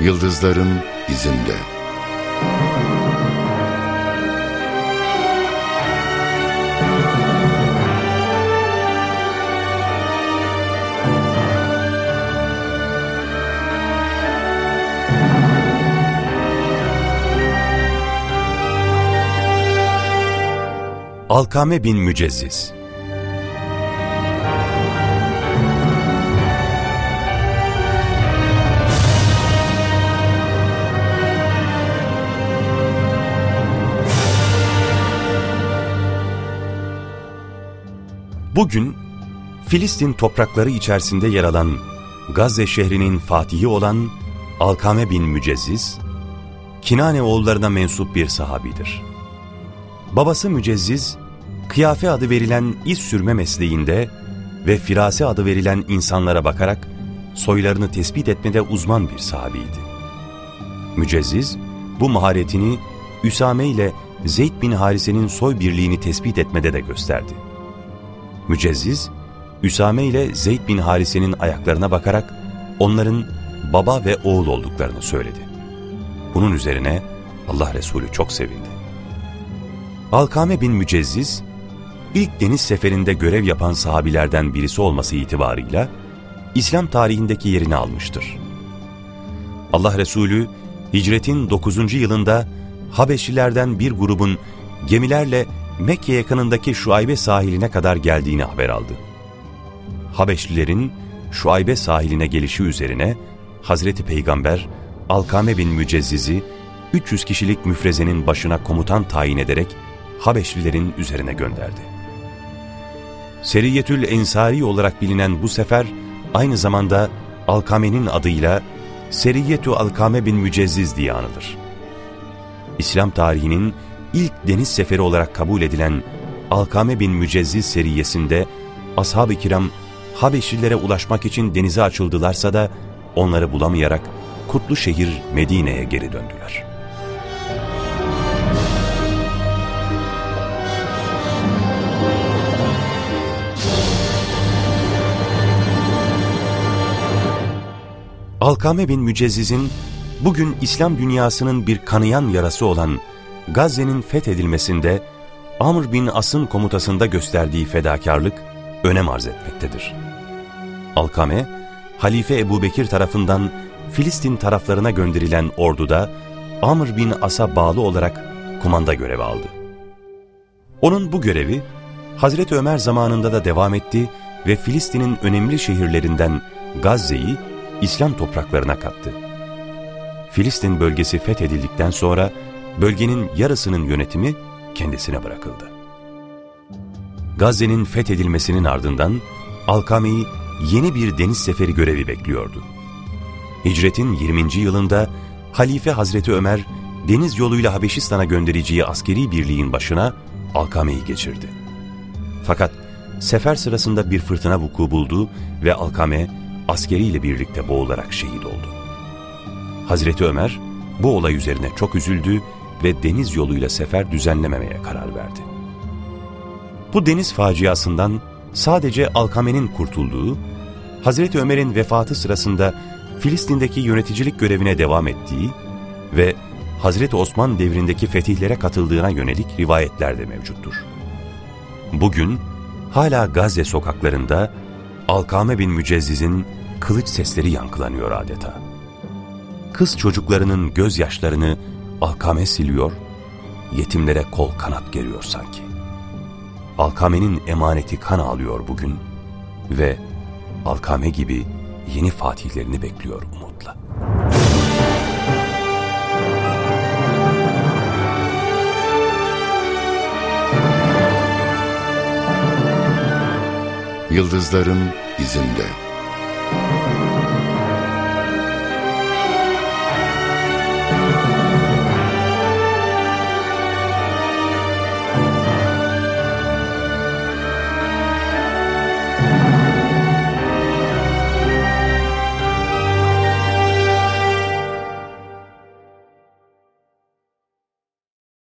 Yıldızların izinde. Alkame bin Mücezziz Bugün Filistin toprakları içerisinde yer alan Gazze şehrinin fatihi olan Alkame bin Mücezziz, Kinane oğullarına mensup bir sahabidir. Babası Mücezziz, kıyafe adı verilen iz sürme mesleğinde ve firase adı verilen insanlara bakarak soylarını tespit etmede uzman bir sahabiydi. Mücezziz, bu maharetini Üsame ile Zeyd bin Harise'nin soy birliğini tespit etmede de gösterdi. Mücezziz, Üsame ile Zeyd bin Harise'nin ayaklarına bakarak onların baba ve oğul olduklarını söyledi. Bunun üzerine Allah Resulü çok sevindi. Alkame bin Mücezziz, ilk deniz seferinde görev yapan sahabilerden birisi olması itibarıyla İslam tarihindeki yerini almıştır. Allah Resulü hicretin 9. yılında Habeşlilerden bir grubun gemilerle Mekke yakınındaki Şuaybe sahiline kadar geldiğini haber aldı. Habeşlilerin Şuaybe sahiline gelişi üzerine Hazreti Peygamber Alkame bin Mücezziz'i 300 kişilik müfrezenin başına komutan tayin ederek Habeşlilerin üzerine gönderdi. Seriyetül Ensari olarak bilinen bu sefer aynı zamanda Alkame'nin adıyla Seriyetü Alkame bin Mücezziz diye anılır. İslam tarihinin ilk deniz seferi olarak kabul edilen Alkame bin Mücezziz seriyesinde ashab-ı kiram Habeşlilere ulaşmak için denize açıldılarsa da onları bulamayarak kutlu şehir Medine'ye geri döndüler. Alkame bin Mücezziz'in bugün İslam dünyasının bir kanayan yarası olan Gazze'nin fethedilmesinde Amr bin As'ın komutasında gösterdiği fedakarlık önem arz etmektedir. Alkame, Halife Ebu Bekir tarafından Filistin taraflarına gönderilen orduda Amr bin As'a bağlı olarak kumanda görevi aldı. Onun bu görevi Hazreti Ömer zamanında da devam etti ve Filistin'in önemli şehirlerinden Gazze'yi İslam topraklarına kattı. Filistin bölgesi fethedildikten sonra bölgenin yarısının yönetimi kendisine bırakıldı. Gazze'nin fethedilmesinin ardından Alkame'yi yeni bir deniz seferi görevi bekliyordu. Hicretin 20. yılında Halife Hazreti Ömer deniz yoluyla Habeşistan'a göndereceği askeri birliğin başına Alkame'yi geçirdi. Fakat sefer sırasında bir fırtına vuku buldu ve Alkame askeriyle birlikte boğularak şehit oldu. Hazreti Ömer bu olay üzerine çok üzüldü ve deniz yoluyla sefer düzenlememeye karar verdi. Bu deniz faciasından sadece Alkame'nin kurtulduğu, Hazreti Ömer'in vefatı sırasında Filistin'deki yöneticilik görevine devam ettiği ve Hazreti Osman devrindeki fetihlere katıldığına yönelik rivayetler de mevcuttur. Bugün hala Gazze sokaklarında Alkame bin Mücezziz'in kılıç sesleri yankılanıyor adeta. Kız çocuklarının gözyaşlarını Alkame siliyor, yetimlere kol kanat geriyor sanki. Alkame'nin emaneti kan ağlıyor bugün ve Alkame gibi yeni fatihlerini bekliyor umutla. Yıldızların izinde.